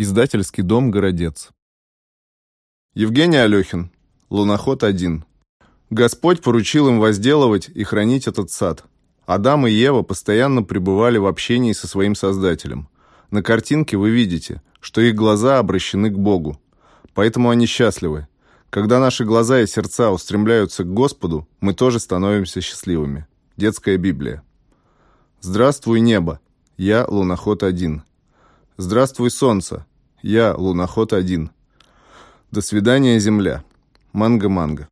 Издательский дом «Городец». Евгений Алехин. Луноход 1. Господь поручил им возделывать и хранить этот сад. Адам и Ева постоянно пребывали в общении со своим Создателем. На картинке вы видите, что их глаза обращены к Богу. Поэтому они счастливы. Когда наши глаза и сердца устремляются к Господу, мы тоже становимся счастливыми. Детская Библия. Здравствуй, небо. Я луноход 1. Здравствуй, солнце. Я луноход 1. До свидания, земля. Манго-манго.